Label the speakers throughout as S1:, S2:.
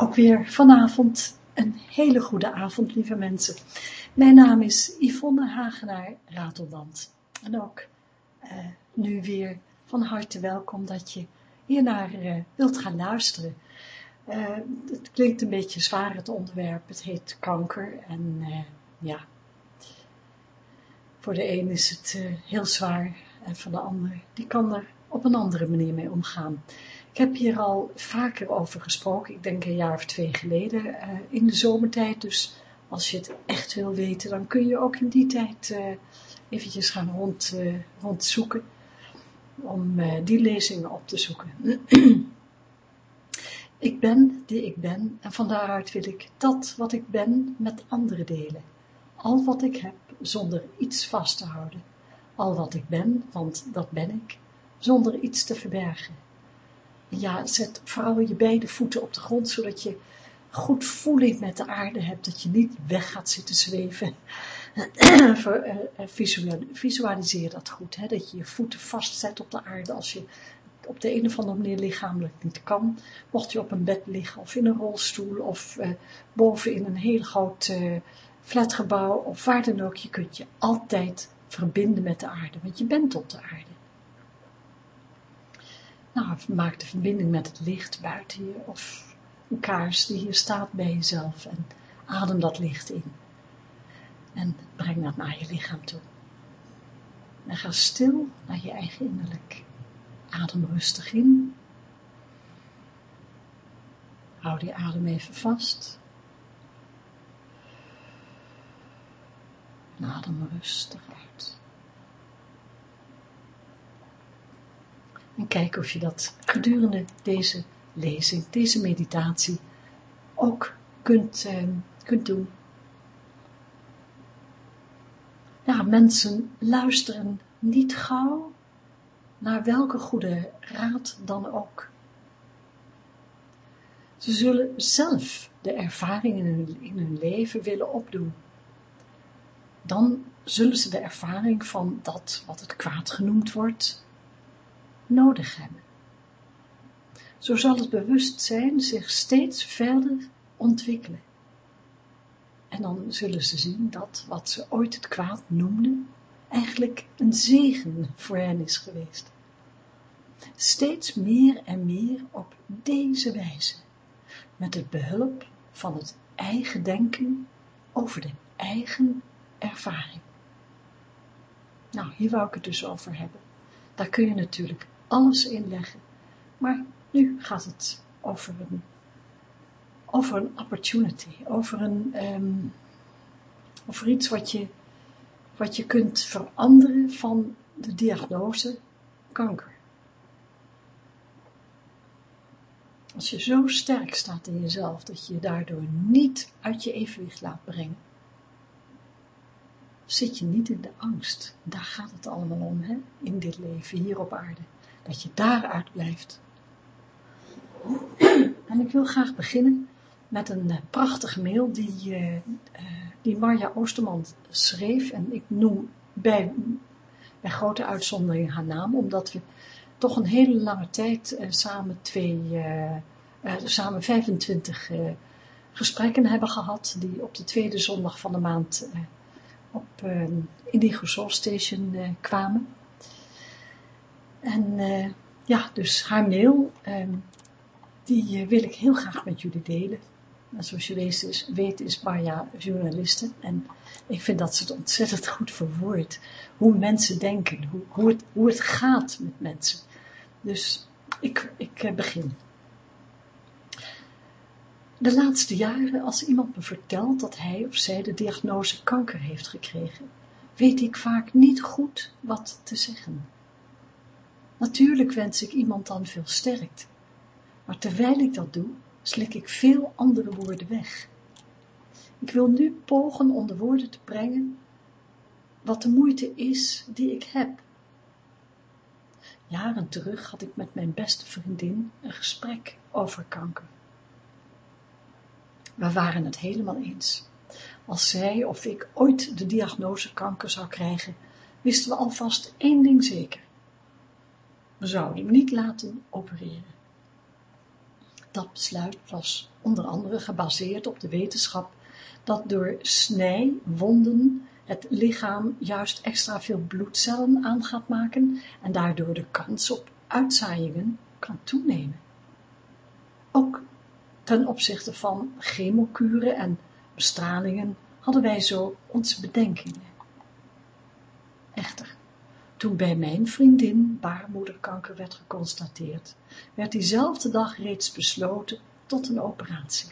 S1: ook weer vanavond een hele goede avond, lieve mensen. Mijn naam is Yvonne Hagenaar Ratelband. En ook uh, nu weer van harte welkom dat je hiernaar uh, wilt gaan luisteren. Uh, het klinkt een beetje zwaar het onderwerp, het heet kanker en ja, voor de een is het heel zwaar en voor de ander, die kan er op een andere manier mee omgaan. Ik heb hier al vaker over gesproken, ik denk een jaar of twee geleden, uh, in de zomertijd. Dus als je het echt wil weten, dan kun je ook in die tijd uh, eventjes gaan rond, uh, rondzoeken, om die lezingen op te zoeken. ik ben die ik ben, en van daaruit wil ik dat wat ik ben met anderen delen. Al wat ik heb, zonder iets vast te houden. Al wat ik ben, want dat ben ik, zonder iets te verbergen ja, zet vooral je beide voeten op de grond, zodat je goed voeling met de aarde hebt, dat je niet weg gaat zitten zweven. Eh, eh, visualiseer dat goed, hè? dat je je voeten vastzet op de aarde als je op de een of andere manier lichamelijk niet kan. Mocht je op een bed liggen of in een rolstoel of uh, boven in een heel groot uh, flatgebouw of waar dan ook, je kunt je altijd verbinden met de aarde, want je bent op de aarde. Nou, maak de verbinding met het licht buiten je of een kaars die hier staat bij jezelf en adem dat licht in. En breng dat naar je lichaam toe. En ga stil naar je eigen innerlijk. Adem rustig in. Hou die adem even vast. En adem rustig uit. En kijk of je dat gedurende deze lezing, deze meditatie ook kunt, eh, kunt doen. Ja, mensen luisteren niet gauw naar welke goede raad dan ook. Ze zullen zelf de ervaringen in hun leven willen opdoen. Dan zullen ze de ervaring van dat wat het kwaad genoemd wordt, nodig hebben. Zo zal het bewustzijn zich steeds verder ontwikkelen. En dan zullen ze zien dat wat ze ooit het kwaad noemden, eigenlijk een zegen voor hen is geweest. Steeds meer en meer op deze wijze, met het behulp van het eigen denken over de eigen ervaring. Nou, hier wou ik het dus over hebben. Daar kun je natuurlijk alles inleggen. Maar nu gaat het over een, over een opportunity, over, een, um, over iets wat je, wat je kunt veranderen van de diagnose kanker. Als je zo sterk staat in jezelf, dat je je daardoor niet uit je evenwicht laat brengen, zit je niet in de angst. Daar gaat het allemaal om, hè? in dit leven, hier op aarde dat je daaruit blijft. En ik wil graag beginnen met een eh, prachtige mail die, uh, die Marja Oosterman schreef. En ik noem bij, bij grote uitzondering haar naam, omdat we toch een hele lange tijd samen, twee, samen 25 gesprekken hebben gehad, die op de tweede zondag van de maand op Indigo Soul Station kwamen. En uh, ja, dus haar mail, um, die uh, wil ik heel graag met jullie delen. En zoals je weet is, weet is Marja journaliste en ik vind dat ze het ontzettend goed verwoordt. Hoe mensen denken, hoe, hoe, het, hoe het gaat met mensen. Dus ik, ik uh, begin. De laatste jaren, als iemand me vertelt dat hij of zij de diagnose kanker heeft gekregen, weet ik vaak niet goed wat te zeggen. Natuurlijk wens ik iemand dan veel sterkte, maar terwijl ik dat doe, slik ik veel andere woorden weg. Ik wil nu pogen onder woorden te brengen wat de moeite is die ik heb. Jaren terug had ik met mijn beste vriendin een gesprek over kanker. We waren het helemaal eens. Als zij of ik ooit de diagnose kanker zou krijgen, wisten we alvast één ding zeker. We zouden hem niet laten opereren. Dat besluit was onder andere gebaseerd op de wetenschap dat door snijwonden het lichaam juist extra veel bloedcellen aan gaat maken en daardoor de kans op uitzaaiingen kan toenemen. Ook ten opzichte van chemokuren en bestralingen hadden wij zo onze bedenkingen. Echter, toen bij mijn vriendin baarmoederkanker werd geconstateerd, werd diezelfde dag reeds besloten tot een operatie.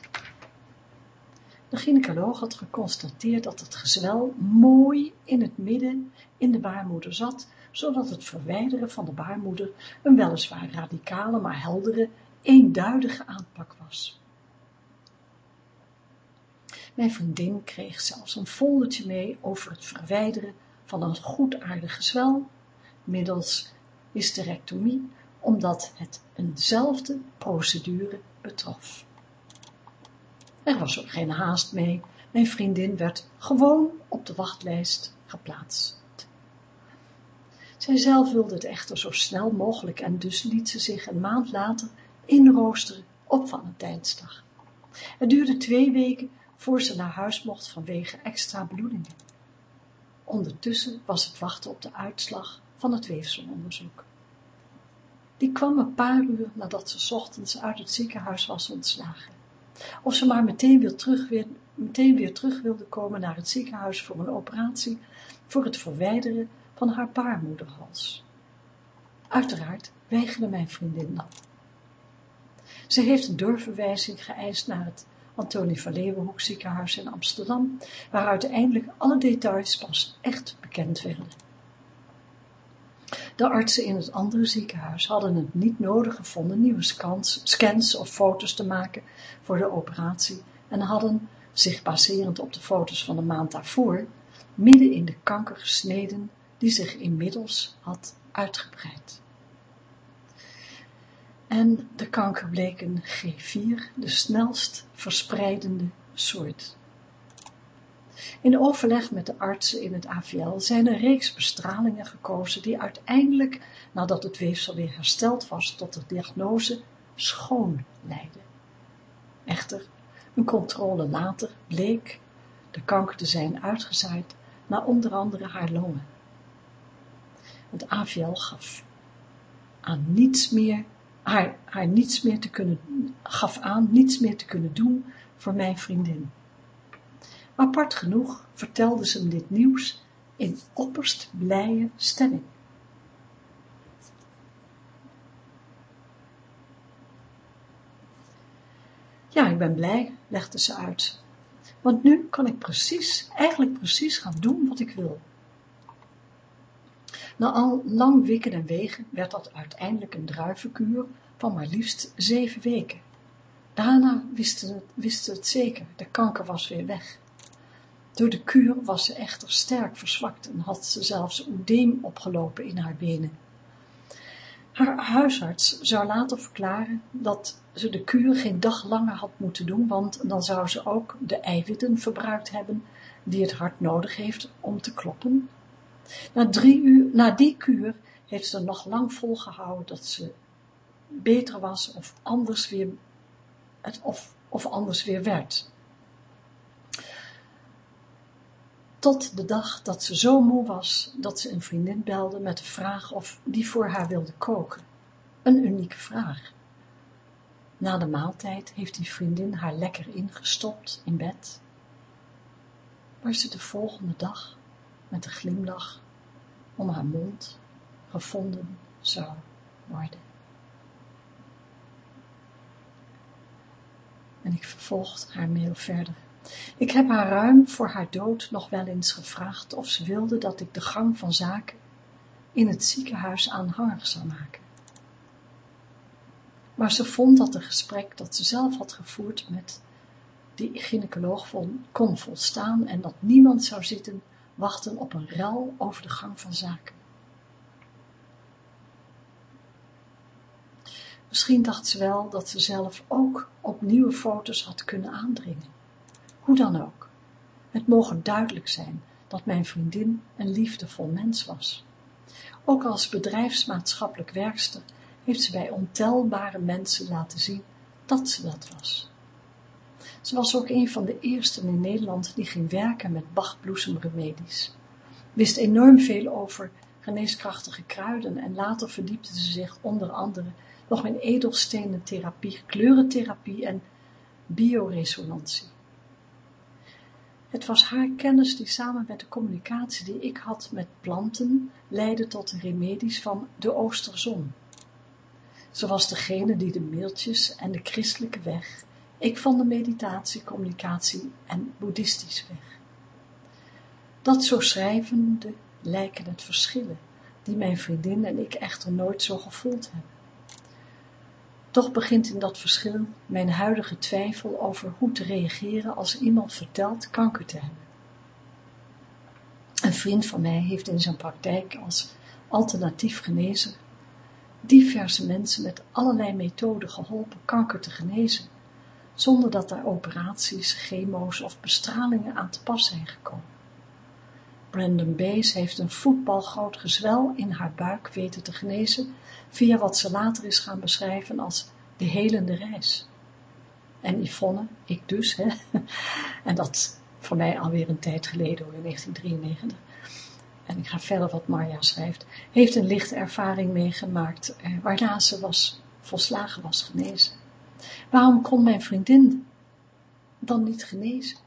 S1: De gynaecoloog had geconstateerd dat het gezwel mooi in het midden in de baarmoeder zat, zodat het verwijderen van de baarmoeder een weliswaar radicale, maar heldere, eenduidige aanpak was. Mijn vriendin kreeg zelfs een foldertje mee over het verwijderen van een goedaardig gezwel, middels hysterectomie, omdat het eenzelfde procedure betrof. Er was ook geen haast mee, mijn vriendin werd gewoon op de wachtlijst geplaatst. Zij zelf wilde het echter zo snel mogelijk en dus liet ze zich een maand later inroosteren op Valentijnsdag. Het duurde twee weken voor ze naar huis mocht vanwege extra bloedingen. Ondertussen was het wachten op de uitslag van het weefselonderzoek. Die kwam een paar uur nadat ze ochtends uit het ziekenhuis was ontslagen. Of ze maar meteen weer, terug, meteen weer terug wilde komen naar het ziekenhuis voor een operatie voor het verwijderen van haar baarmoederhals. Uiteraard weigerde mijn vriendin dat. Ze heeft een doorverwijzing geëist naar het Antonie van Leeuwenhoek ziekenhuis in Amsterdam, waar uiteindelijk alle details pas echt bekend werden. De artsen in het andere ziekenhuis hadden het niet nodig gevonden nieuwe scans, of foto's te maken voor de operatie en hadden, zich baserend op de foto's van de maand daarvoor, midden in de kanker gesneden die zich inmiddels had uitgebreid. En de kanker bleek een G4, de snelst verspreidende soort. In overleg met de artsen in het AVL zijn een reeks bestralingen gekozen die uiteindelijk, nadat het weefsel weer hersteld was tot de diagnose, schoon leidden. Echter, een controle later bleek de kanker te zijn uitgezaaid naar onder andere haar longen. Het AVL gaf aan niets meer, haar, haar niets meer te kunnen, gaf aan niets meer te kunnen doen voor mijn vriendin. Apart genoeg vertelde ze hem dit nieuws in opperst blije stemming. Ja, ik ben blij, legde ze uit, want nu kan ik precies, eigenlijk precies gaan doen wat ik wil. Na al lang wikken en wegen werd dat uiteindelijk een druivenkuur van maar liefst zeven weken. Daarna wisten het, wisten het zeker, de kanker was weer weg. Door de kuur was ze echter sterk verzwakt en had ze zelfs oedeem opgelopen in haar benen. Haar huisarts zou later verklaren dat ze de kuur geen dag langer had moeten doen, want dan zou ze ook de eiwitten verbruikt hebben die het hart nodig heeft om te kloppen. Na, drie uur, na die kuur heeft ze nog lang volgehouden dat ze beter was of anders weer, of, of anders weer werd. Tot de dag dat ze zo moe was, dat ze een vriendin belde met de vraag of die voor haar wilde koken. Een unieke vraag. Na de maaltijd heeft die vriendin haar lekker ingestopt in bed, waar ze de volgende dag met een glimlach om haar mond gevonden zou worden. En ik vervolg haar mail verder. Ik heb haar ruim voor haar dood nog wel eens gevraagd of ze wilde dat ik de gang van zaken in het ziekenhuis aanhangig zou maken. Maar ze vond dat het gesprek dat ze zelf had gevoerd met die gynaecoloog kon volstaan en dat niemand zou zitten wachten op een rel over de gang van zaken. Misschien dacht ze wel dat ze zelf ook op nieuwe foto's had kunnen aandringen. Hoe dan ook, het mogen duidelijk zijn dat mijn vriendin een liefdevol mens was. Ook als bedrijfsmaatschappelijk werkster heeft ze bij ontelbare mensen laten zien dat ze dat was. Ze was ook een van de eersten in Nederland die ging werken met bachbloesemremedies. Wist enorm veel over geneeskrachtige kruiden en later verdiepte ze zich onder andere nog in edelstenentherapie, kleurentherapie en bioresonantie. Het was haar kennis die samen met de communicatie die ik had met planten leidde tot de remedies van de Oosterzon. Ze was degene die de mailtjes en de christelijke weg, ik van de meditatie, communicatie en boeddhistisch weg. Dat zo schrijvende lijken het verschillen, die mijn vriendin en ik echter nooit zo gevoeld hebben. Toch begint in dat verschil mijn huidige twijfel over hoe te reageren als iemand vertelt kanker te hebben. Een vriend van mij heeft in zijn praktijk als alternatief genezer diverse mensen met allerlei methoden geholpen kanker te genezen, zonder dat daar operaties, chemo's of bestralingen aan te pas zijn gekomen. Brandon Bays heeft een voetbalgroot gezwel in haar buik weten te genezen via wat ze later is gaan beschrijven als de helende reis. En Yvonne, ik dus, hè, en dat voor mij alweer een tijd geleden, in 1993, en ik ga verder wat Marja schrijft, heeft een lichte ervaring meegemaakt, eh, waarna ze was, volslagen was genezen. Waarom kon mijn vriendin dan niet genezen?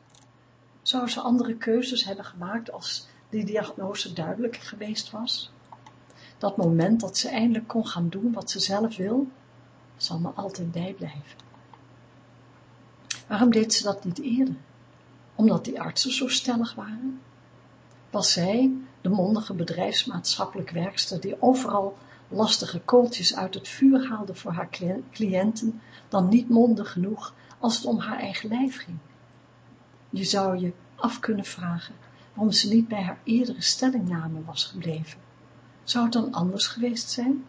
S1: Zou ze andere keuzes hebben gemaakt als die diagnose duidelijk geweest was? Dat moment dat ze eindelijk kon gaan doen wat ze zelf wil, zal me altijd bijblijven. Waarom deed ze dat niet eerder? Omdat die artsen zo stellig waren? Was zij, de mondige bedrijfsmaatschappelijk werkster, die overal lastige kooltjes uit het vuur haalde voor haar cliënten, dan niet mondig genoeg als het om haar eigen lijf ging? Je zou je af kunnen vragen waarom ze niet bij haar eerdere stellingname was gebleven. Zou het dan anders geweest zijn?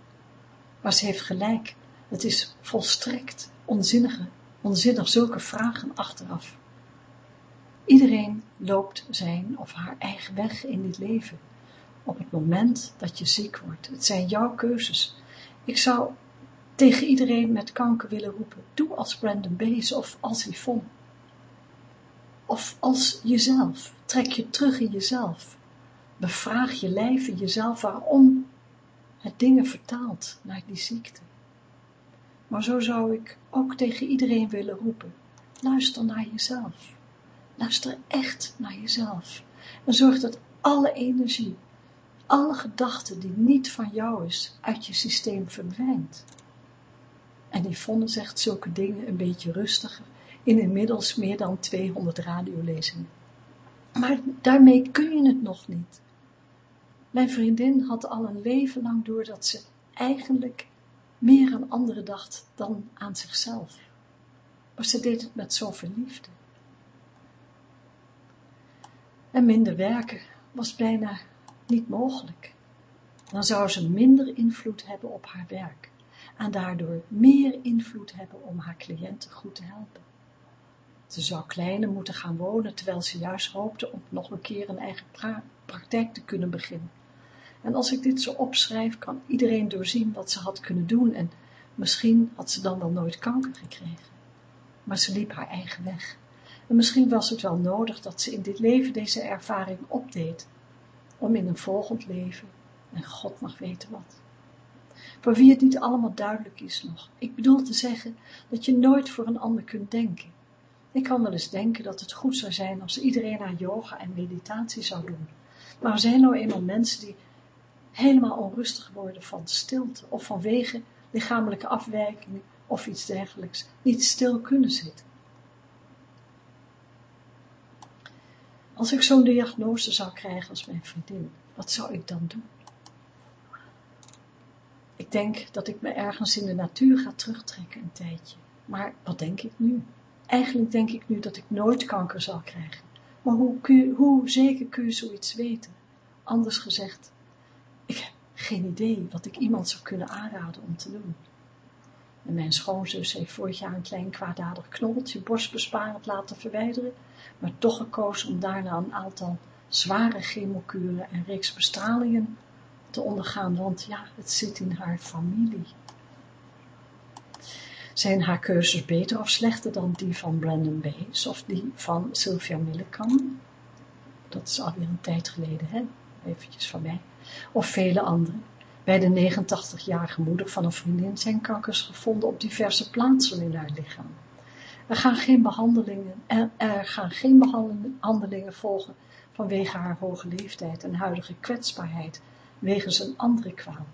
S1: Maar ze heeft gelijk, het is volstrekt onzinnige, onzinnig zulke vragen achteraf. Iedereen loopt zijn of haar eigen weg in dit leven. Op het moment dat je ziek wordt. Het zijn jouw keuzes. Ik zou tegen iedereen met kanker willen roepen. Doe als Brandon Bees of als Yvonne. Of als jezelf. Trek je terug in jezelf. Bevraag je lijf in jezelf waarom het dingen vertaalt naar die ziekte. Maar zo zou ik ook tegen iedereen willen roepen. Luister naar jezelf. Luister echt naar jezelf. En zorg dat alle energie, alle gedachten die niet van jou is, uit je systeem verdwijnt. En Yvonne zegt zulke dingen een beetje rustiger, in inmiddels meer dan 200 radiolezingen. Maar daarmee kun je het nog niet. Mijn vriendin had al een leven lang door dat ze eigenlijk meer aan anderen dacht dan aan zichzelf. Maar ze deed het met zoveel liefde. En minder werken was bijna niet mogelijk. Dan zou ze minder invloed hebben op haar werk en daardoor meer invloed hebben om haar cliënten goed te helpen. Ze zou kleiner moeten gaan wonen, terwijl ze juist hoopte om nog een keer een eigen praktijk te kunnen beginnen. En als ik dit zo opschrijf, kan iedereen doorzien wat ze had kunnen doen en misschien had ze dan wel nooit kanker gekregen. Maar ze liep haar eigen weg. En misschien was het wel nodig dat ze in dit leven deze ervaring opdeed, om in een volgend leven, en God mag weten wat. Voor wie het niet allemaal duidelijk is nog, ik bedoel te zeggen dat je nooit voor een ander kunt denken. Ik kan wel eens denken dat het goed zou zijn als iedereen aan yoga en meditatie zou doen. Maar er zijn nou eenmaal mensen die helemaal onrustig worden van stilte of vanwege lichamelijke afwijkingen of iets dergelijks niet stil kunnen zitten. Als ik zo'n diagnose zou krijgen als mijn vriendin, wat zou ik dan doen? Ik denk dat ik me ergens in de natuur ga terugtrekken een tijdje. Maar wat denk ik nu? Eigenlijk denk ik nu dat ik nooit kanker zal krijgen. Maar hoe, hoe zeker kun je zoiets weten? Anders gezegd, ik heb geen idee wat ik iemand zou kunnen aanraden om te doen. En mijn schoonzus heeft vorig jaar een klein kwaadaardig knobbeltje borstbesparend laten verwijderen, maar toch gekozen om daarna een aantal zware chemokuren en reeks bestralingen te ondergaan, want ja, het zit in haar familie. Zijn haar keuzes beter of slechter dan die van Brandon Bays of die van Sylvia Millikan? Dat is alweer een tijd geleden, hè? eventjes van mij. Of vele anderen. Bij de 89-jarige moeder van een vriendin zijn kankers gevonden op diverse plaatsen in haar lichaam. Er gaan geen behandelingen, er gaan geen behandelingen volgen vanwege haar hoge leeftijd en huidige kwetsbaarheid wegens een andere kwaal.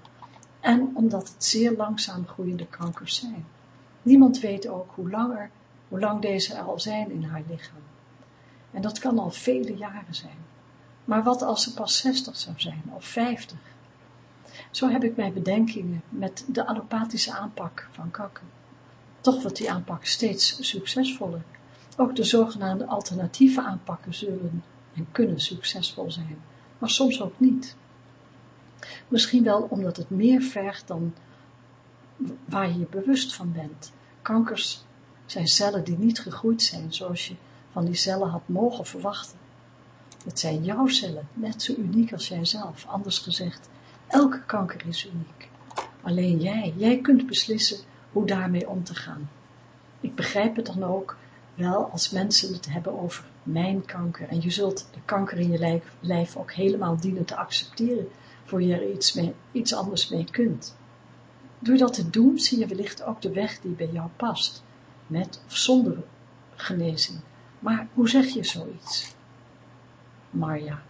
S1: En omdat het zeer langzaam groeiende kankers zijn. Niemand weet ook hoe, langer, hoe lang deze al zijn in haar lichaam. En dat kan al vele jaren zijn. Maar wat als ze pas 60 zou zijn of 50? Zo heb ik mijn bedenkingen met de allopathische aanpak van kanker. Toch wordt die aanpak steeds succesvoller. Ook de zogenaamde alternatieve aanpakken zullen en kunnen succesvol zijn, maar soms ook niet. Misschien wel omdat het meer vergt dan waar je je bewust van bent. Kankers zijn cellen die niet gegroeid zijn zoals je van die cellen had mogen verwachten. Het zijn jouw cellen, net zo uniek als jijzelf. Anders gezegd, elke kanker is uniek. Alleen jij, jij kunt beslissen hoe daarmee om te gaan. Ik begrijp het dan ook wel als mensen het hebben over mijn kanker. En je zult de kanker in je lijf, ook helemaal dienen te accepteren, voor je er iets, mee, iets anders mee kunt. Door dat te doen zie je wellicht ook de weg die bij jou past, met of zonder genezing. Maar hoe zeg je zoiets? Marja.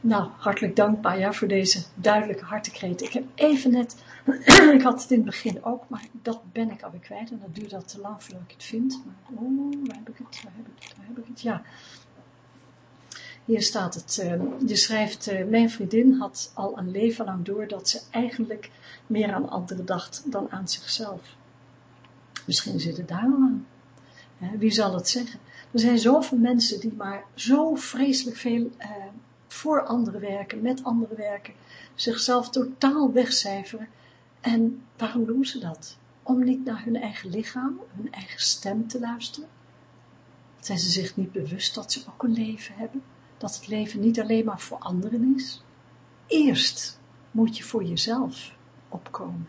S1: Nou, hartelijk dank Marja voor deze duidelijke hartekreet. Ik heb even net, ik had het in het begin ook, maar dat ben ik alweer kwijt en dat duurt al te lang voordat ik het vind. Maar, oh, waar heb ik het, waar heb ik het, waar heb ik het, ja. Hier staat het, uh, je schrijft, uh, mijn vriendin had al een leven lang door dat ze eigenlijk meer aan anderen dacht dan aan zichzelf. Misschien zit het daar wel aan. wie zal het zeggen? Er zijn zoveel mensen die maar zo vreselijk veel uh, voor anderen werken, met anderen werken, zichzelf totaal wegcijferen. En waarom doen ze dat? Om niet naar hun eigen lichaam, hun eigen stem te luisteren? Zijn ze zich niet bewust dat ze ook een leven hebben? Dat het leven niet alleen maar voor anderen is? Eerst moet je voor jezelf opkomen.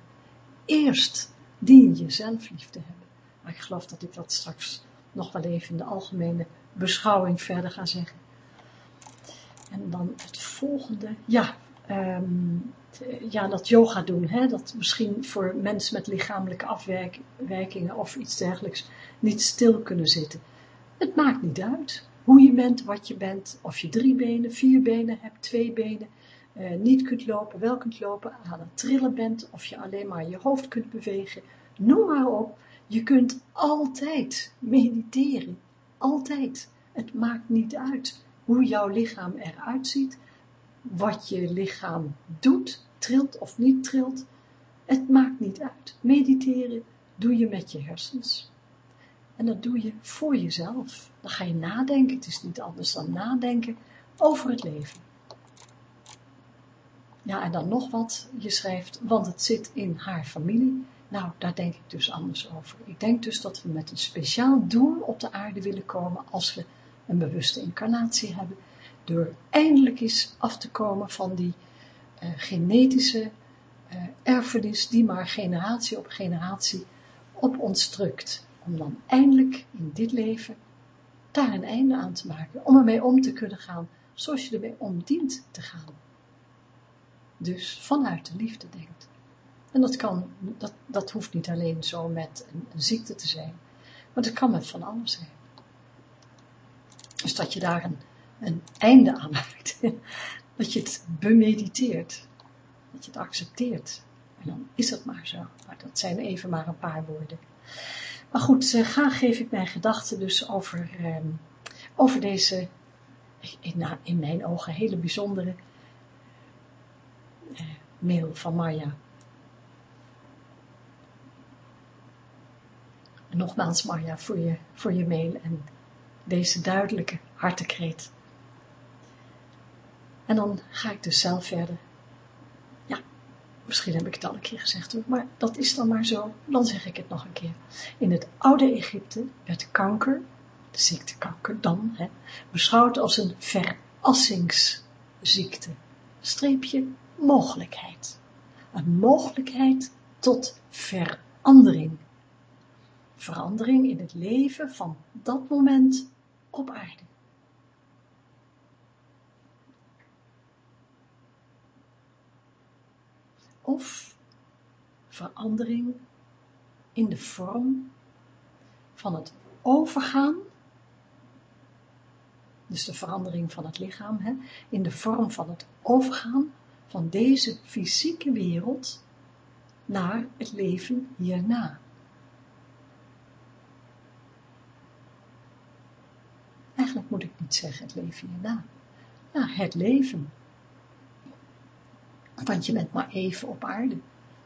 S1: Eerst dien je zelfliefde hebben. Maar ik geloof dat ik dat straks nog wel even in de algemene beschouwing verder ga zeggen. En dan het volgende, ja, um, ja dat yoga doen, hè, dat misschien voor mensen met lichamelijke afwijkingen of iets dergelijks niet stil kunnen zitten. Het maakt niet uit hoe je bent, wat je bent, of je drie benen, vier benen hebt, twee benen, uh, niet kunt lopen, wel kunt lopen, aan het trillen bent, of je alleen maar je hoofd kunt bewegen, noem maar op. Je kunt altijd mediteren, altijd. Het maakt niet uit hoe jouw lichaam eruit ziet, wat je lichaam doet, trilt of niet trilt. Het maakt niet uit. Mediteren doe je met je hersens. En dat doe je voor jezelf. Dan ga je nadenken, het is niet anders dan nadenken over het leven. Ja, en dan nog wat, je schrijft, want het zit in haar familie. Nou, daar denk ik dus anders over. Ik denk dus dat we met een speciaal doel op de aarde willen komen als we een bewuste incarnatie hebben, door eindelijk eens af te komen van die uh, genetische uh, erfenis die maar generatie op generatie op ons drukt, om dan eindelijk in dit leven daar een einde aan te maken, om ermee om te kunnen gaan, zoals je ermee om dient te gaan. Dus vanuit de liefde denkt. En dat kan, dat, dat hoeft niet alleen zo met een, ziekte te zijn, maar het kan met van alles zijn. Dus dat je daar een, een einde aan maakt. dat je het bemediteert. Dat je het accepteert. En dan is het maar zo. Maar dat zijn even maar een paar woorden. Maar goed, uh, graag geef ik mijn gedachten dus over, ehm, over deze, in, in, mijn ogen, hele bijzondere uh, mail van Marja. nogmaals Marja voor je, voor je mail en deze duidelijke hartekreet. En dan ga ik dus zelf verder. Misschien heb ik het al een keer gezegd hoor, maar dat is dan maar zo. Dan zeg ik het nog een keer. In het oude Egypte werd kanker, de ziekte kanker dan, hè, beschouwd als een verassingsziekte. Streepje mogelijkheid. Een mogelijkheid tot verandering, verandering in het leven van dat moment op aarde. Of verandering in de vorm van het overgaan, dus de verandering van het lichaam, hè, in de vorm van het overgaan van deze fysieke wereld naar het leven hierna. Eigenlijk moet ik niet zeggen het leven hierna. Ja, het leven. Want je bent maar even op aarde.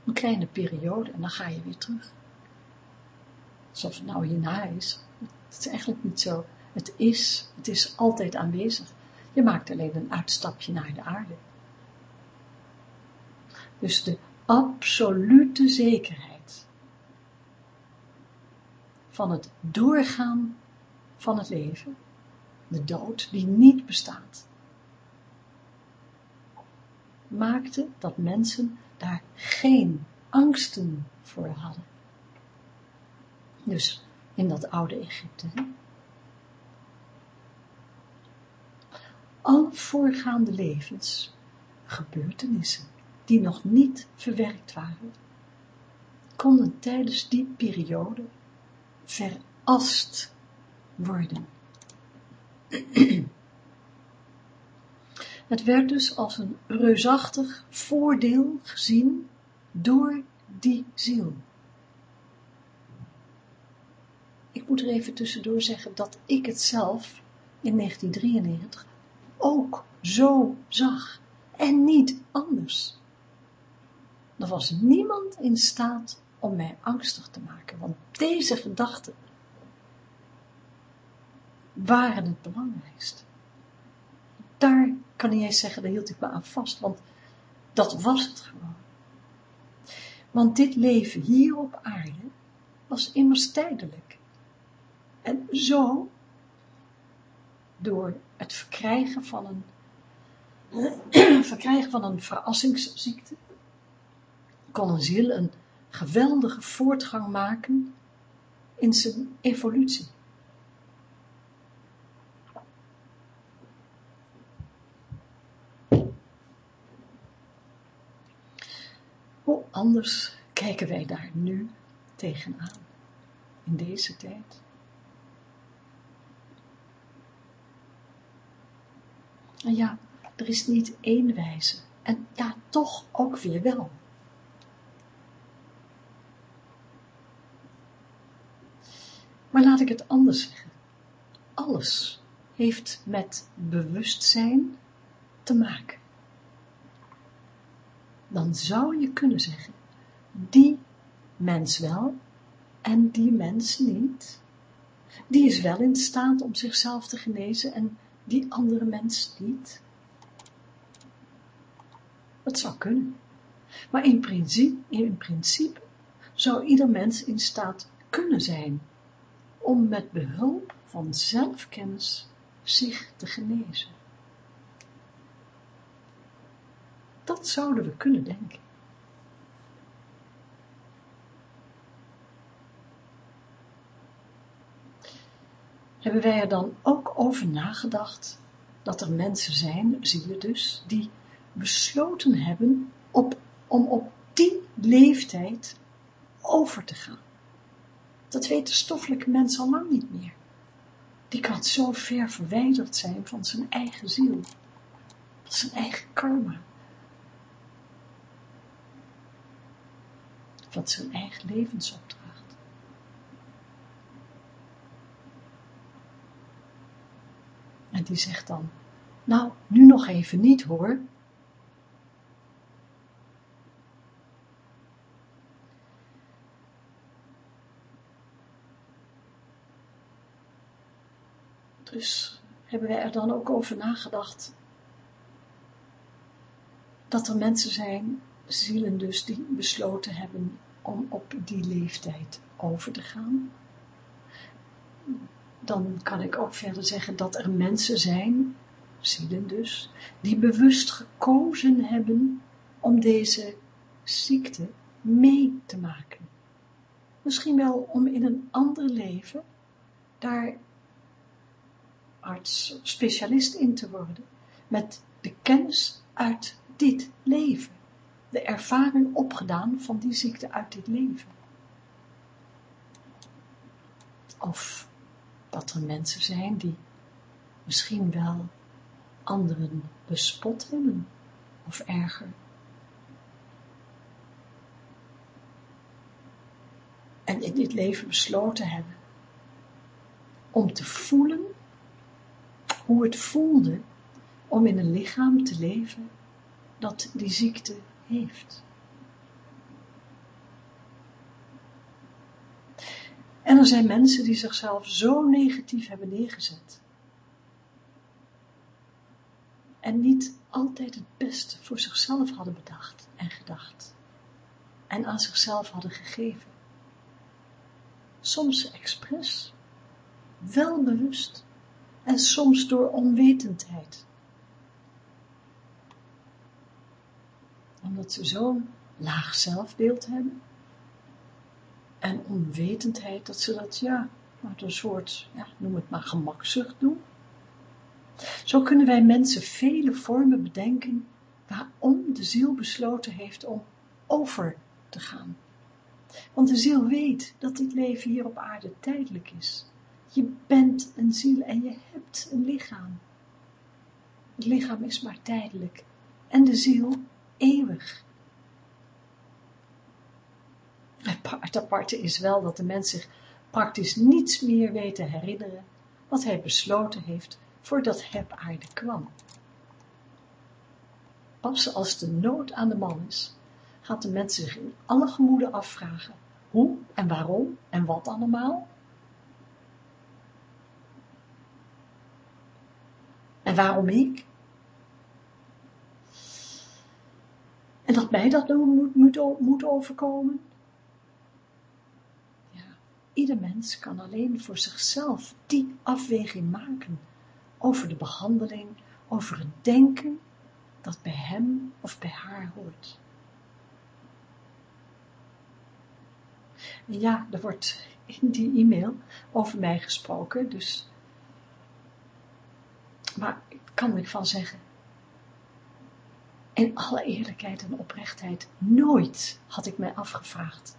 S1: Een kleine periode en dan ga je weer terug. Alsof het nou hierna is. Het is eigenlijk niet zo. Het is, het is altijd aanwezig. Je maakt alleen een uitstapje naar de aarde. Dus de absolute zekerheid van het doorgaan van het leven, de dood die niet bestaat, maakte dat mensen daar geen angsten voor hadden. Dus in dat oude Egypte. Alle voorgaande levens, gebeurtenissen, die nog niet verwerkt waren, konden tijdens die periode verast worden. Het werd dus als een reusachtig voordeel gezien door die ziel. Ik moet er even tussendoor zeggen dat ik het zelf in 1993 ook zo zag en niet anders. Er was niemand in staat om mij angstig te maken, want deze gedachten waren het belangrijkst. Kan niet eens zeggen, daar hield ik me aan vast, want dat was het gewoon. Want dit leven hier op aarde was immers tijdelijk. En zo, door het verkrijgen van een, verkrijgen van een verrassingsziekte, kon een ziel een geweldige voortgang maken in zijn evolutie. Hoe anders kijken wij daar nu tegenaan, in deze tijd? En ja, er is niet één wijze, en ja, toch ook weer wel. Maar laat ik het anders zeggen. Alles heeft met bewustzijn te maken. Dan zou je kunnen zeggen, die mens wel en die mens niet. Die is wel in staat om zichzelf te genezen en die andere mens niet. Dat zou kunnen. Maar in principe, in principe zou ieder mens in staat kunnen zijn om met behulp van zelfkennis zich te genezen. Zouden we kunnen denken. Hebben wij er dan ook over nagedacht dat er mensen zijn, zielen dus, die besloten hebben op, om op die leeftijd over te gaan? Dat weet de stoffelijke mens al lang niet meer. Die kan zo ver verwijderd zijn van zijn eigen ziel. Van zijn eigen karma. Van zijn eigen levensopdracht. En die zegt dan, nou, nu nog even niet hoor, Dus hebben wij er dan ook over nagedacht dat er mensen zijn, zielen dus, die besloten hebben om op die leeftijd over te gaan. Dan kan ik ook verder zeggen dat er mensen zijn, zielen dus, die bewust gekozen hebben om deze ziekte mee te maken. misschien wel om in een ander leven daar arts, specialist in te worden, met de kennis uit dit leven, de ervaring opgedaan van die ziekte uit dit leven. Of dat er mensen zijn die misschien wel anderen bespot hebben, of erger. En in dit leven besloten hebben om te voelen hoe het voelde om in een lichaam te leven dat die ziekte heeft. En er zijn mensen die zichzelf zo negatief hebben neergezet. En niet altijd het beste voor zichzelf hadden bedacht en gedacht. En aan zichzelf hadden gegeven. Soms expres, wel bewust en soms door onwetendheid. Omdat ze zo'n laag zelfbeeld hebben en onwetendheid dat ze dat, ja, met een soort, ja, noem het maar gemakzucht doen. Zo kunnen wij mensen vele vormen bedenken waarom de ziel besloten heeft om over te gaan. Want de ziel weet dat dit leven hier op aarde tijdelijk is. Je bent een ziel en je hebt een lichaam. Het lichaam is maar tijdelijk en de ziel eeuwig. Het aparte is wel dat de mens zich praktisch niets meer weet te herinneren wat hij besloten heeft voordat hij aarde kwam. Pas als de nood aan de man is, gaat de mens zich in alle gemoeden afvragen hoe en waarom en wat allemaal. En waarom ik? En dat mij dat moet, moet, moet overkomen? Ieder mens kan alleen voor zichzelf die afweging maken over de behandeling, over het denken dat bij hem of bij haar hoort. ja, er wordt in die e-mail over mij gesproken, dus, maar ik kan ik van zeggen, in alle eerlijkheid en oprechtheid, nooit had ik mij afgevraagd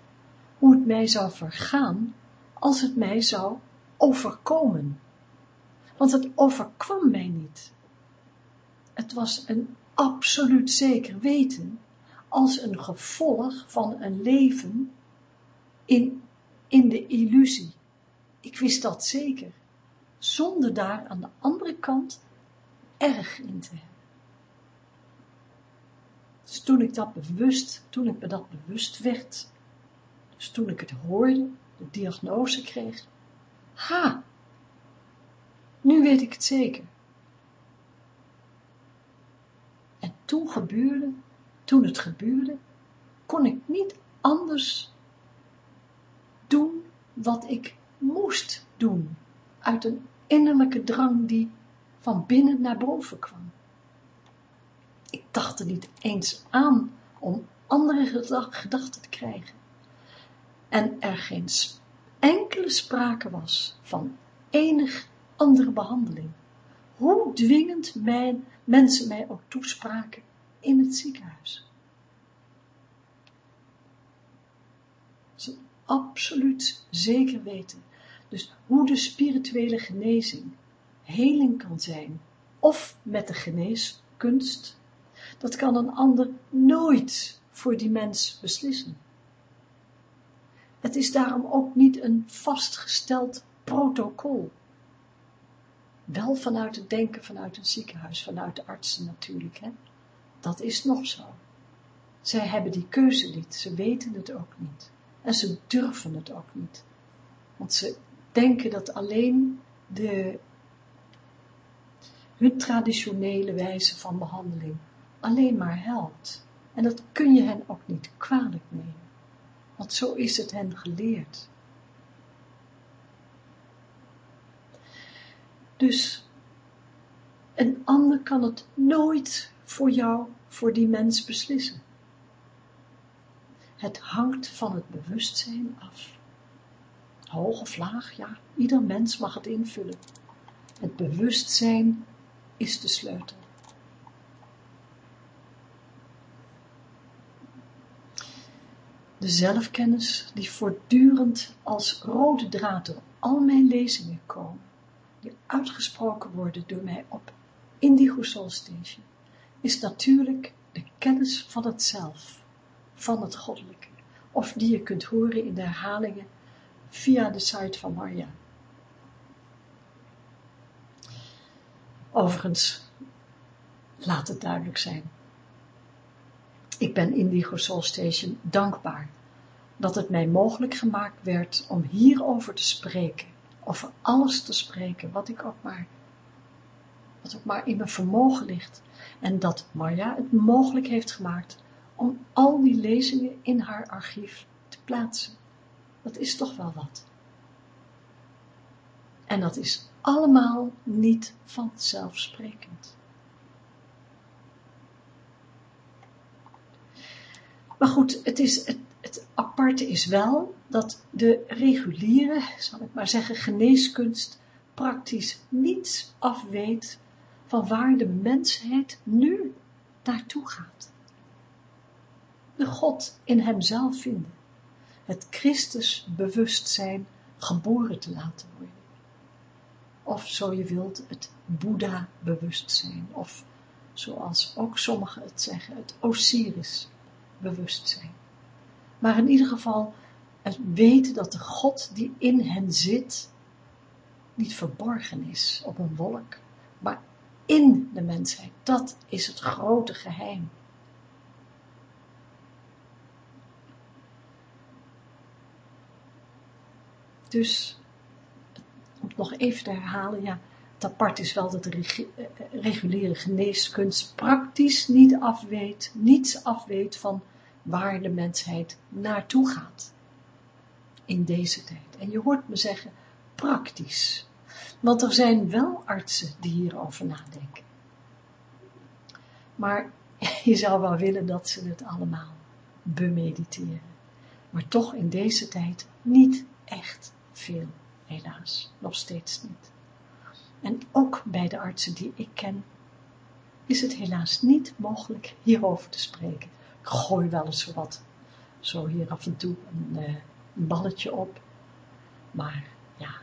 S1: hoe het mij zou vergaan als het mij zou overkomen. Want het overkwam mij niet. Het was een absoluut zeker weten als een gevolg van een leven in, in de illusie. Ik wist dat zeker, zonder daar aan de andere kant erg in te hebben. Dus toen ik dat bewust, toen ik me dat bewust werd, dus toen ik het hoorde, de diagnose kreeg, ha, nu weet ik het zeker. En toen gebeurde, toen het gebeurde, kon ik niet anders doen wat ik moest doen, uit een innerlijke drang die van binnen naar boven kwam. Ik dacht er niet eens aan om andere gedachten te krijgen. En er geen enkele sprake was van enig andere behandeling, hoe dwingend mijn, mensen mij ook toespraken in het ziekenhuis. Ze absoluut zeker weten, dus hoe de spirituele genezing heling kan zijn, of met de geneeskunst, dat kan een ander nooit voor die mens beslissen. Het is daarom ook niet een vastgesteld protocol. Wel vanuit het denken vanuit een ziekenhuis, vanuit de artsen natuurlijk, hè. Dat is nog zo. Zij hebben die keuze niet, ze weten het ook niet. En ze durven het ook niet. Want ze denken dat alleen de, hun traditionele wijze van behandeling alleen maar helpt. En dat kun je hen ook niet kwalijk nemen want zo is het hen geleerd. Dus een ander kan het nooit voor jou, voor die mens beslissen. Het hangt van het bewustzijn af hoog of laag, ja, ieder mens mag het invullen. Het bewustzijn is de sleutel. De zelfkennis die voortdurend als rode draad door al mijn lezingen komen, die uitgesproken worden door mij op Indigo Soul Station, is natuurlijk de kennis van het zelf, van het goddelijke, of die je kunt horen in de herhalingen via de site van Maria. Overigens, laat het duidelijk zijn. Ik ben Indigo Soul Station dankbaar dat het mij mogelijk gemaakt werd om hierover te spreken, over alles te spreken, wat ik ook maar, wat ook maar in mijn vermogen ligt. En dat Marja het mogelijk heeft gemaakt om al die lezingen in haar archief te plaatsen. Dat is toch wel wat. En dat is allemaal niet vanzelfsprekend. Maar goed, het, is, het, het aparte is wel dat de reguliere, zal ik maar zeggen, geneeskunst praktisch niets afweet van waar de mensheid nu naartoe gaat. De God in hemzelf vinden, het Christus bewustzijn geboren te laten worden. Of zo je wilt, het Boeddha bewustzijn, of zoals ook sommigen het zeggen, het Osiris bewustzijn. Maar in ieder geval het weten dat de God die in hen zit, niet verborgen is op een wolk, maar in de mensheid. Dat is het grote geheim. Dus, om het nog even te herhalen, ja, het apart is wel dat de eh, eh, reguliere geneeskunst praktisch niet afweet, niets afweet van waar de mensheid naartoe gaat in deze tijd. En je hoort me zeggen, praktisch. Want er zijn wel artsen die hierover nadenken. Maar je zou wel willen dat ze het allemaal bemediteren. Maar toch in deze tijd niet echt veel, helaas. Nog steeds niet. En ook bij de artsen die ik ken, is het helaas niet mogelijk hierover te spreken. Gooi wel eens wat, zo hier af en toe een, eh, een balletje op. Maar ja.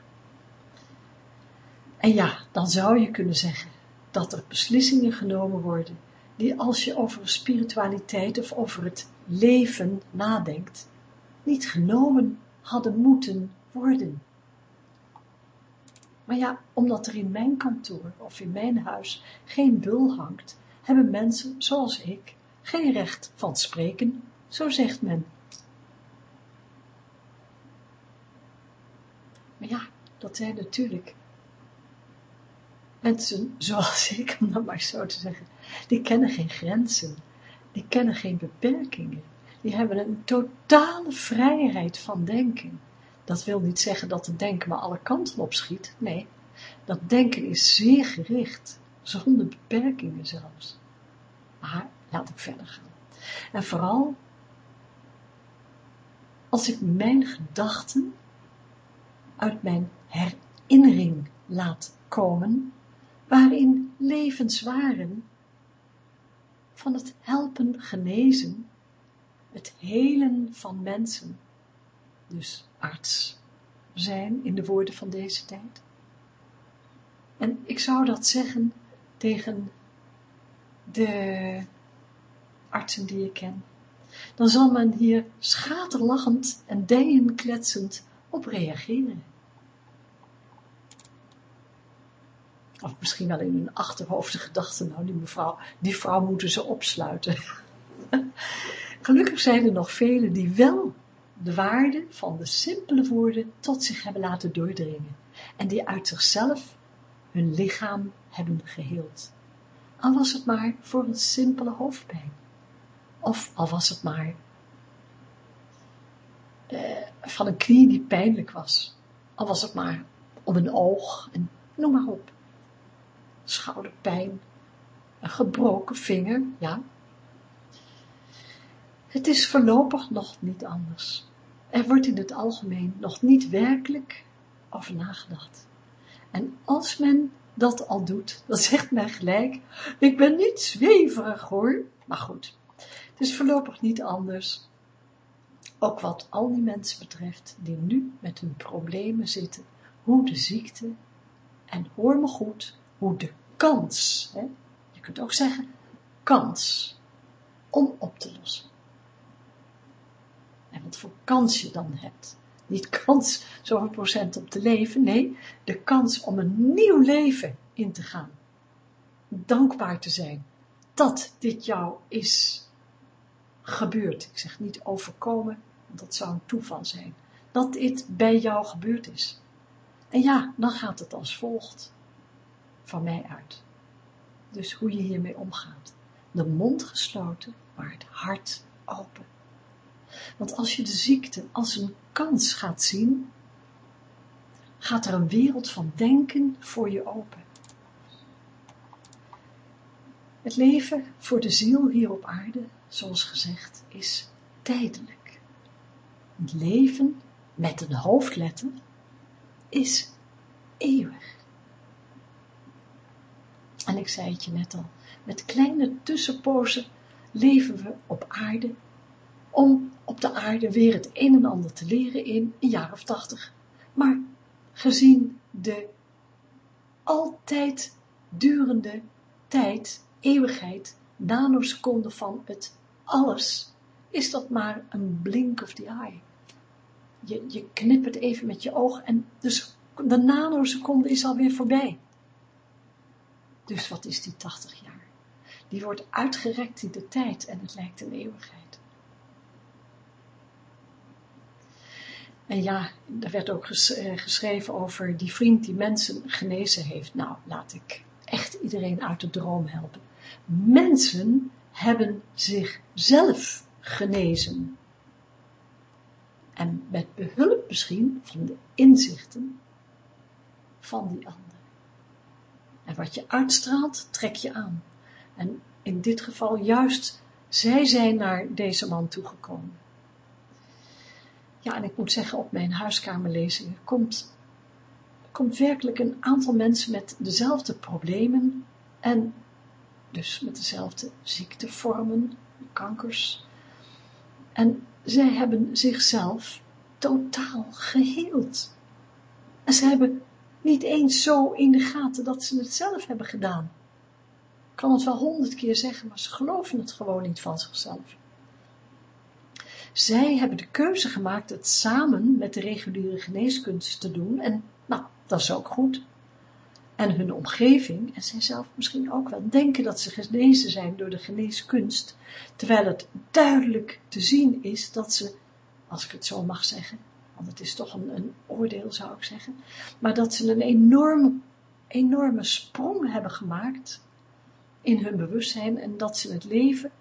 S1: En ja, dan zou je kunnen zeggen dat er beslissingen genomen worden die als je over spiritualiteit of over het leven nadenkt, niet genomen hadden moeten worden. Maar ja, omdat er in mijn kantoor of in mijn huis geen bul hangt, hebben mensen, zoals ik, geen recht van spreken, zo zegt men. Maar ja, dat zijn natuurlijk mensen zoals ik, om dat maar zo te zeggen, die kennen geen grenzen, die kennen geen beperkingen, die hebben een totale vrijheid van denken. Dat wil niet zeggen dat het denken maar alle kanten op schiet, nee, dat denken is zeer gericht, zonder beperkingen zelfs. Maar laat ik verder gaan. En vooral, als ik mijn gedachten uit mijn herinnering laat komen, waarin levens waren van het helpen genezen, het helen van mensen, dus arts zijn in de woorden van deze tijd. En ik zou dat zeggen tegen de artsen die ik ken. Dan zal men hier schaterlachend en kletsend op reageren. Of misschien wel in hun achterhoofd de gedachte, nou die mevrouw, die vrouw moeten ze opsluiten. Gelukkig zijn er nog velen die wel de waarde van de simpele woorden tot zich hebben laten doordringen en die uit zichzelf hun lichaam hebben geheeld. Al was het maar voor een simpele hoofdpijn. Of al was het maar eh, van een knie die pijnlijk was. Al was het maar om een oog en noem maar op. Schouderpijn, een gebroken vinger, ja. Het is voorlopig nog niet anders. er wordt in het algemeen nog niet werkelijk over nagedacht. En als men dat al doet, dan zegt men gelijk, ik ben niet zweverig hoor, maar goed, het is voorlopig niet anders, ook wat al die mensen betreft, die nu met hun problemen zitten, hoe de ziekte, en hoor me goed, hoe de kans, hè, je kunt ook zeggen, kans, om op te lossen. En wat voor kans je dan hebt. Niet kans zoveel procent om te leven, nee, de kans om een nieuw leven in te gaan. Dankbaar te zijn dat dit jou is gebeurd. Ik zeg niet overkomen, want dat zou een toeval zijn. Dat dit bij jou gebeurd is. En ja, dan gaat het als volgt. Van mij uit. Dus hoe je hiermee omgaat. De mond gesloten, maar het hart open. Want als je de ziekte als een kans gaat zien, gaat er een wereld van denken voor je open. Het leven voor de ziel hier op aarde, zoals gezegd, is tijdelijk. Het leven met een hoofdletter is eeuwig. En ik zei het je net al, met kleine tussenpozen leven we op aarde om op de aarde weer het een en ander te leren in een jaar of tachtig. Maar gezien de altijd durende tijd, eeuwigheid, nanoseconde van het alles, is dat maar een blink of the eye. Je, je knippert even met je oog en dus de nanoseconde is alweer voorbij. Dus wat is die 80 jaar? Die wordt uitgerekt in de tijd en het lijkt een eeuwigheid. En ja, er werd ook eh, geschreven over die vriend die mensen genezen heeft. Nou, laat ik echt iedereen uit de droom helpen. Mensen hebben zichzelf genezen. En met behulp misschien van de inzichten van die ander. En wat je uitstraalt, trek je aan. En in dit geval juist, zij zijn naar deze man toegekomen. Ja, en ik moet zeggen, op mijn huiskamerlezingen komt, komt werkelijk een aantal mensen met dezelfde problemen en dus met dezelfde ziektevormen, kankers. En zij hebben zichzelf totaal geheeld. En ze hebben niet eens zo in de gaten dat ze het zelf hebben gedaan. Ik kan het wel honderd keer zeggen, maar ze geloven het gewoon niet van zichzelf. Zij hebben de keuze gemaakt het samen met de reguliere geneeskunst te doen en nou, dat is ook goed. En hun omgeving, en zijzelf misschien ook wel, denken dat ze genezen zijn door de geneeskunst, terwijl het duidelijk te zien is dat ze, als ik het zo mag zeggen, want het is toch een, een oordeel zou ik zeggen, maar dat ze een enorme, enorme sprong hebben gemaakt in hun bewustzijn en dat ze het leven,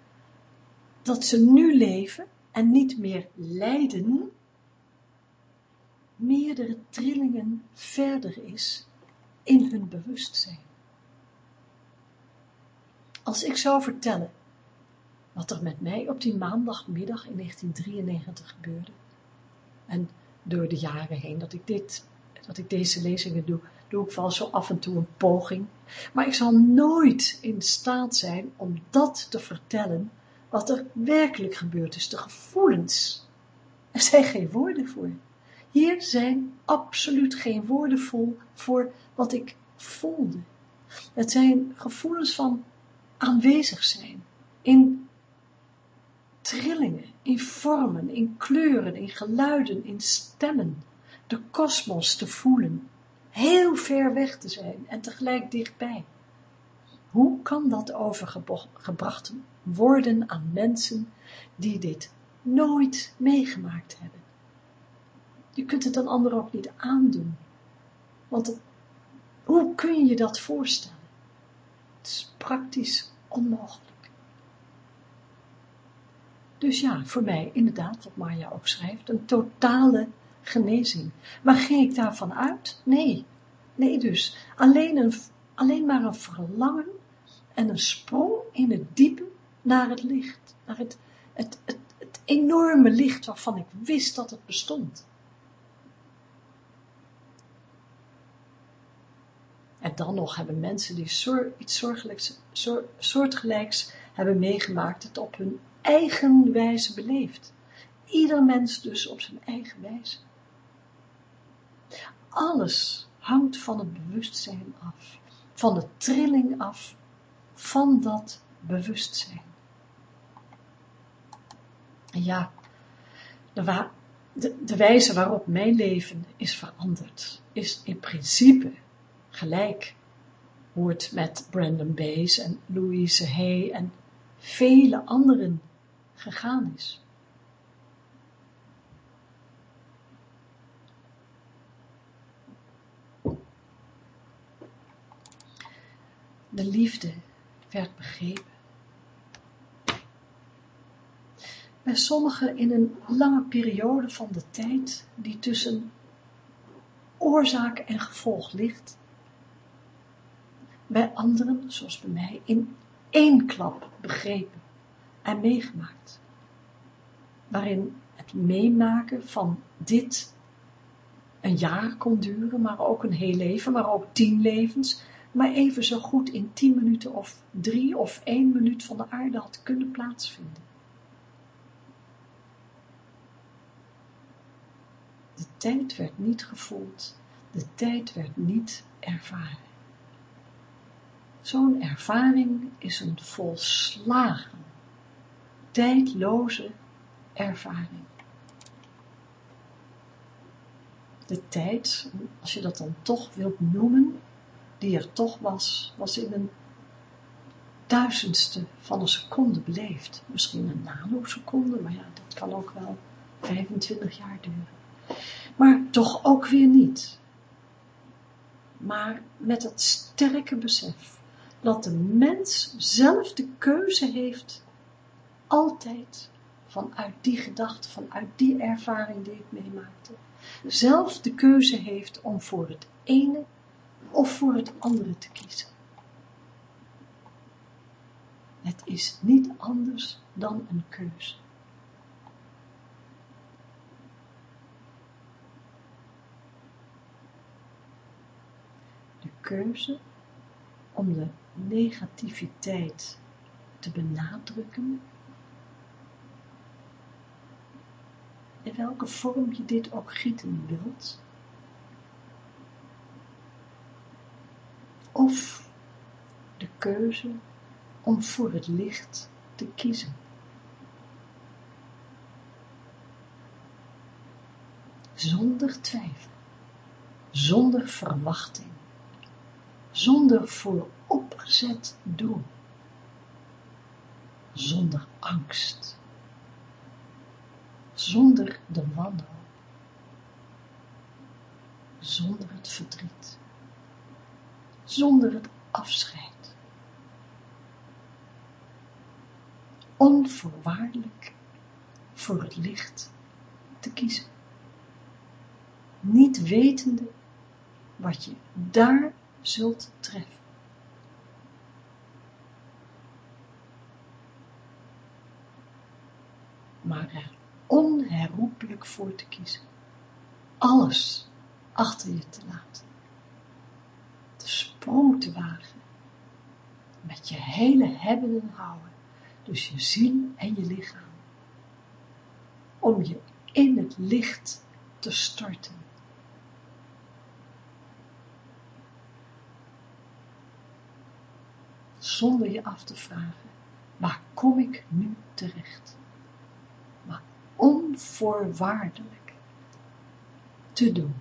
S1: dat ze nu leven, en niet meer lijden, meerdere trillingen verder is in hun bewustzijn. Als ik zou vertellen wat er met mij op die maandagmiddag in 1993 gebeurde, en door de jaren heen dat ik dit, dat ik deze lezingen doe, doe ik wel zo af en toe een poging, maar ik zal nooit in staat zijn om dat te vertellen wat er werkelijk gebeurd is, de gevoelens. Er zijn geen woorden voor. Hier zijn absoluut geen woorden vol voor wat ik voelde. Het zijn gevoelens van aanwezig zijn, in trillingen, in vormen, in kleuren, in geluiden, in stemmen, de kosmos te voelen, heel ver weg te zijn en tegelijk dichtbij. Hoe kan dat overgebracht worden aan mensen die dit nooit meegemaakt hebben? Je kunt het een ander ook niet aandoen. Want hoe kun je dat voorstellen? Het is praktisch onmogelijk. Dus ja, voor mij inderdaad, wat Marja ook schrijft, een totale genezing. Maar ging ik daarvan uit? Nee. Nee dus. Alleen, een, alleen maar een verlangen en een sprong in het diepe naar het licht, naar het, het, het, het enorme licht waarvan ik wist dat het bestond. En dan nog hebben mensen die iets zorgelijks, soortgelijks hebben meegemaakt, het op hun eigen wijze beleefd. Ieder mens dus op zijn eigen wijze. Alles hangt van het bewustzijn af, van de trilling af, van dat bewustzijn. En ja, de, de, de wijze waarop mijn leven is veranderd, is in principe gelijk hoe het met Brandon Bays en Louise Hay en vele anderen gegaan is. De liefde werd begrepen. Bij sommigen in een lange periode van de tijd die tussen oorzaak en gevolg ligt, bij anderen, zoals bij mij, in één klap begrepen en meegemaakt. Waarin het meemaken van dit een jaar kon duren, maar ook een heel leven, maar ook tien levens, maar even zo goed in tien minuten of drie of één minuut van de aarde had kunnen plaatsvinden. De tijd werd niet gevoeld, de tijd werd niet ervaren. Zo'n ervaring is een volslagen, tijdloze ervaring. De tijd, als je dat dan toch wilt noemen, die er toch was, was in een duizendste van een seconde beleefd. Misschien een nanoseconde, maar ja, dat kan ook wel 25 jaar duren. Maar toch ook weer niet. Maar met het sterke besef dat de mens zelf de keuze heeft, altijd vanuit die gedachte, vanuit die ervaring die ik meemaakte, zelf de keuze heeft om voor het ene of voor het andere te kiezen. Het is niet anders dan een keuze. De keuze om de negativiteit te benadrukken, in welke vorm je dit ook gieten wilt, of de keuze om voor het licht te kiezen. Zonder twijfel, zonder verwachting, zonder vooropgezet doel, zonder angst, zonder de wanhoop, zonder het verdriet zonder het afscheid. Onvoorwaardelijk voor het licht te kiezen. Niet wetende wat je daar zult treffen. Maar er onherroepelijk voor te kiezen. Alles achter je te laten sprong te wagen. Met je hele hebben en houden, dus je ziel en je lichaam. Om je in het licht te storten. Zonder je af te vragen, waar kom ik nu terecht? Maar onvoorwaardelijk te doen.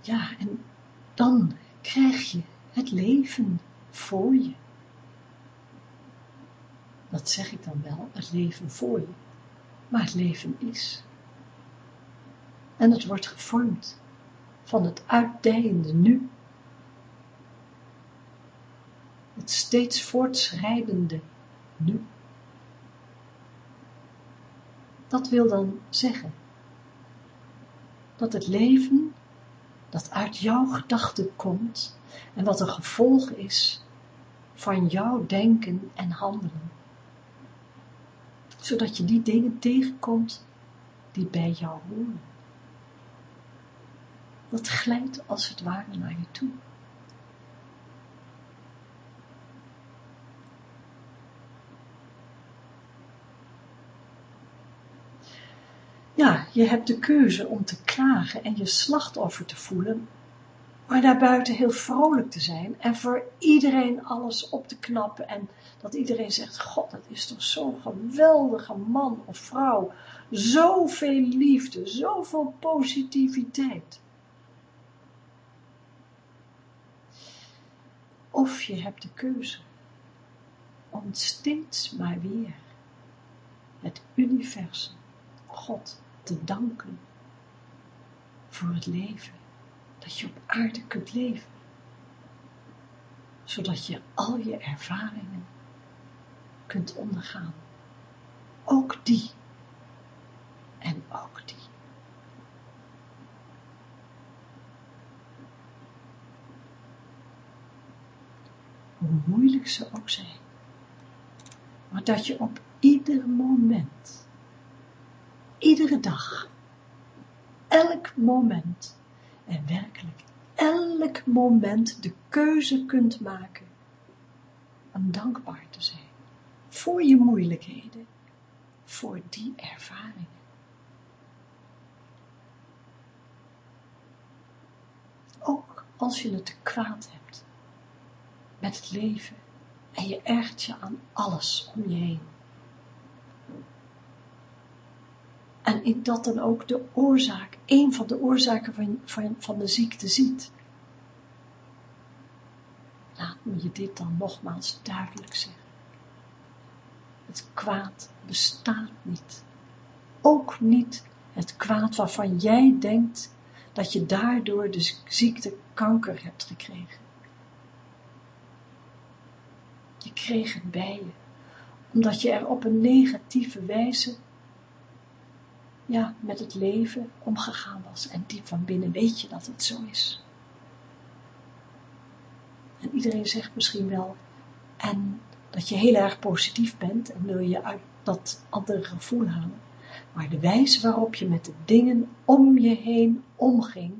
S1: Ja, en dan krijg je het leven voor je. Dat zeg ik dan wel, het leven voor je. Maar het leven is. En het wordt gevormd van het uitdijende nu. Het steeds voortschrijdende nu. Dat wil dan zeggen dat het leven dat uit jouw gedachten komt en wat een gevolg is van jouw denken en handelen. Zodat je die dingen tegenkomt die bij jou horen. Dat glijdt als het ware naar je toe. Ja, je hebt de keuze om te klagen en je slachtoffer te voelen, maar daarbuiten heel vrolijk te zijn en voor iedereen alles op te knappen en dat iedereen zegt, god, dat is toch zo'n geweldige man of vrouw, zoveel liefde, zoveel positiviteit. Of je hebt de keuze om steeds maar weer het universum, God, te danken voor het leven, dat je op aarde kunt leven, zodat je al je ervaringen kunt ondergaan. Ook die en ook die. Hoe moeilijk ze ook zijn, maar dat je op ieder moment iedere dag, elk moment, en werkelijk elk moment de keuze kunt maken om dankbaar te zijn voor je moeilijkheden, voor die ervaringen. Ook als je het te kwaad hebt met het leven en je ergt je aan alles om je heen. En in dat dan ook de oorzaak, een van de oorzaken van, van, van de ziekte ziet. Laat me je dit dan nogmaals duidelijk zeggen. Het kwaad bestaat niet. Ook niet het kwaad waarvan jij denkt dat je daardoor de ziekte kanker hebt gekregen. Je kreeg het bij je, omdat je er op een negatieve wijze ja, met het leven omgegaan was. En diep van binnen weet je dat het zo is. En iedereen zegt misschien wel, en dat je heel erg positief bent en wil je uit dat andere gevoel halen. Maar de wijze waarop je met de dingen om je heen omging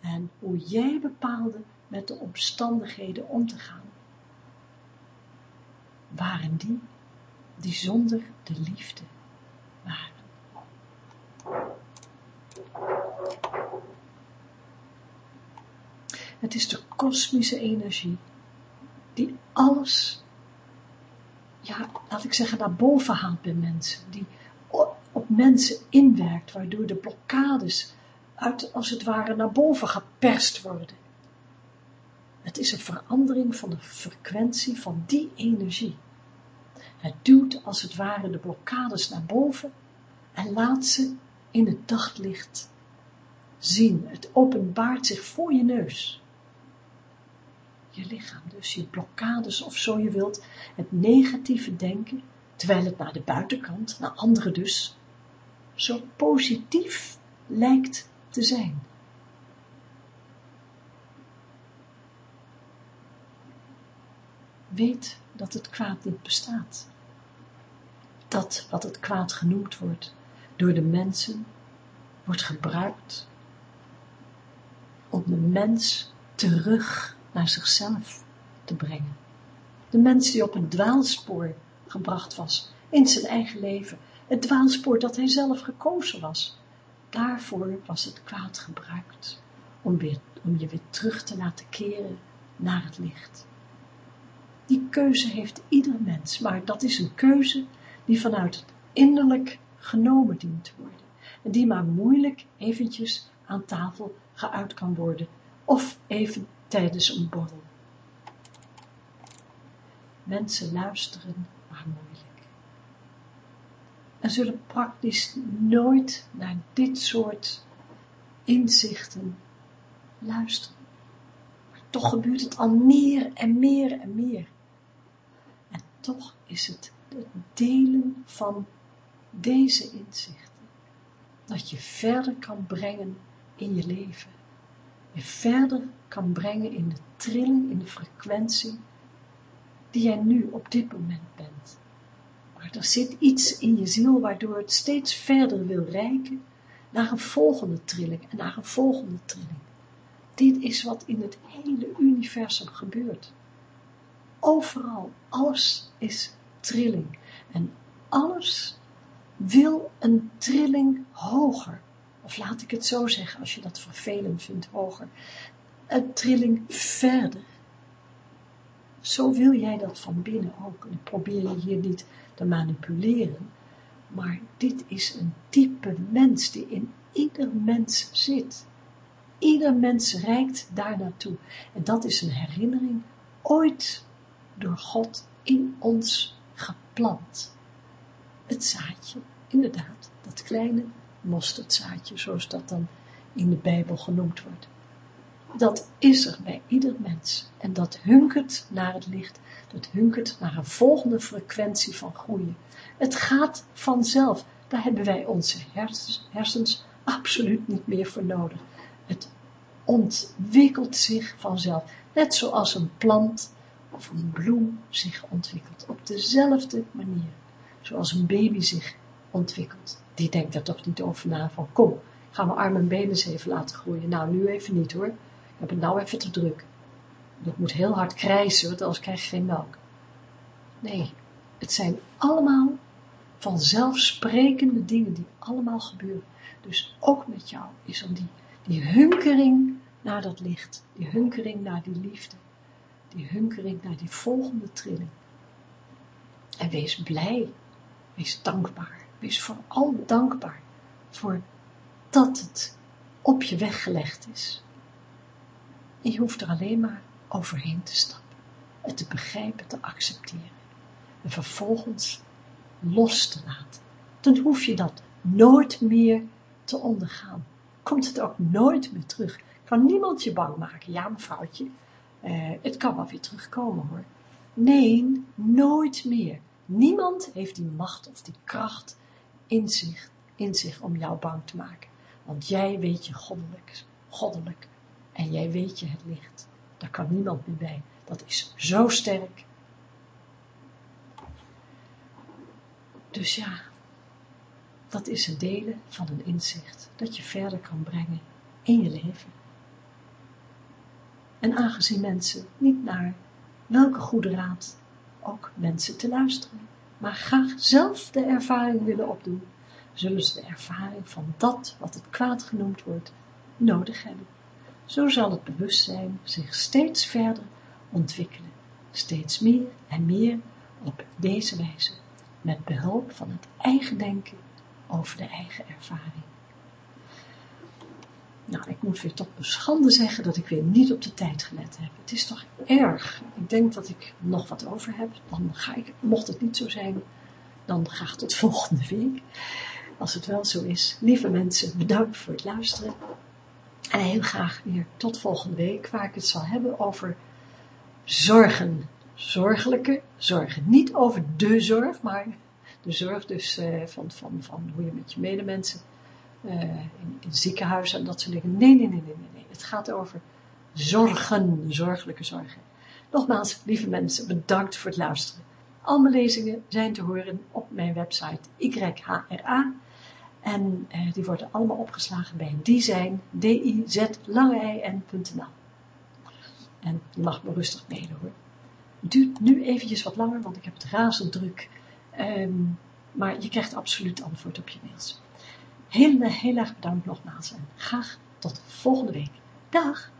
S1: en hoe jij bepaalde met de omstandigheden om te gaan, waren die die zonder de liefde waren. Het is de kosmische energie die alles, ja, laat ik zeggen, naar boven haalt bij mensen, die op mensen inwerkt, waardoor de blokkades uit, als het ware, naar boven geperst worden. Het is een verandering van de frequentie van die energie. Het duwt als het ware de blokkades naar boven en laat ze in het daglicht zien. Het openbaart zich voor je neus. Je lichaam, dus je blokkades of zo je wilt, het negatieve denken, terwijl het naar de buitenkant, naar anderen dus, zo positief lijkt te zijn. Weet dat het kwaad niet bestaat. Dat wat het kwaad genoemd wordt, door de mensen wordt gebruikt om de mens terug naar zichzelf te brengen. De mens die op een dwaalspoor gebracht was in zijn eigen leven, het dwaalspoor dat hij zelf gekozen was. Daarvoor was het kwaad gebruikt, om, om je weer terug te laten keren naar het licht. Die keuze heeft ieder mens, maar dat is een keuze die vanuit het innerlijk genomen dient te worden. En die maar moeilijk eventjes aan tafel geuit kan worden. Of even tijdens een borrel. Mensen luisteren maar moeilijk. En zullen praktisch nooit naar dit soort inzichten luisteren. Maar toch gebeurt het al meer en meer en meer. Toch is het het delen van deze inzichten, dat je verder kan brengen in je leven. je verder kan brengen in de trilling, in de frequentie die jij nu op dit moment bent. Maar er zit iets in je ziel waardoor het steeds verder wil reiken naar een volgende trilling en naar een volgende trilling. Dit is wat in het hele universum gebeurt. Overal, alles is trilling. En alles wil een trilling hoger. Of laat ik het zo zeggen, als je dat vervelend vindt, hoger. Een trilling verder. Zo wil jij dat van binnen ook. En probeer je hier niet te manipuleren. Maar dit is een type mens die in ieder mens zit. Ieder mens reikt daar naartoe. En dat is een herinnering ooit door God in ons geplant. Het zaadje, inderdaad, dat kleine mosterdzaadje, zoals dat dan in de Bijbel genoemd wordt. Dat is er bij ieder mens. En dat hunkert naar het licht. Dat hunkert naar een volgende frequentie van groeien. Het gaat vanzelf. Daar hebben wij onze hersens absoluut niet meer voor nodig. Het ontwikkelt zich vanzelf. Net zoals een plant of een bloem zich ontwikkelt. Op dezelfde manier. Zoals een baby zich ontwikkelt. Die denkt er toch niet over na van kom, ga mijn armen en benen eens even laten groeien. Nou, nu even niet hoor. Ik heb het nou even te druk. Ik moet heel hard krijsen, want anders krijg je geen melk. Nee, het zijn allemaal vanzelfsprekende dingen die allemaal gebeuren. Dus ook met jou is er die, die hunkering naar dat licht, die hunkering naar die liefde, die hunkering naar die volgende trilling. En wees blij, wees dankbaar, wees vooral dankbaar voor dat het op je weg gelegd is. Je hoeft er alleen maar overheen te stappen, het te begrijpen, te accepteren en vervolgens los te laten. Dan hoef je dat nooit meer te ondergaan. Komt het ook nooit meer terug. Kan niemand je bang maken. Ja, mevrouwtje, eh, het kan wel weer terugkomen hoor. Nee, nooit meer. Niemand heeft die macht of die kracht in zich, in zich om jou bang te maken. Want jij weet je goddelijk, goddelijk en jij weet je het licht. Daar kan niemand meer bij. Dat is zo sterk. Dus ja, dat is het delen van een inzicht dat je verder kan brengen in je leven. En aangezien mensen niet naar welke goede raad ook mensen te luisteren, maar graag zelf de ervaring willen opdoen, zullen ze de ervaring van dat wat het kwaad genoemd wordt, nodig hebben. Zo zal het bewustzijn zich steeds verder ontwikkelen, steeds meer en meer op deze wijze, met behulp van het eigen denken over de eigen ervaring. Nou, ik moet weer tot mijn schande zeggen dat ik weer niet op de tijd gelet heb. Het is toch erg. Ik denk dat ik nog wat over heb. Dan ga ik, mocht het niet zo zijn, dan graag tot volgende week. Als het wel zo is. Lieve mensen, bedankt voor het luisteren. En heel graag weer tot volgende week, waar ik het zal hebben over zorgen. Zorgelijke zorgen. Niet over de zorg, maar de zorg dus uh, van, van, van hoe je met je medemensen uh, in, ziekenhuizen en dat soort dingen. Nee, nee, nee, nee, nee. Het gaat over zorgen, zorgelijke zorgen. Nogmaals, lieve mensen, bedankt voor het luisteren. Al mijn lezingen zijn te horen op mijn website YHRA. En eh, die worden allemaal opgeslagen bij design, D-I-Z-lange-I-N.nl. En mag me rustig mailen hoor. Duurt nu eventjes wat langer, want ik heb het razend druk. Um, maar je krijgt absoluut antwoord op je mails. Heel, heel erg bedankt nogmaals en graag tot volgende week. Dag!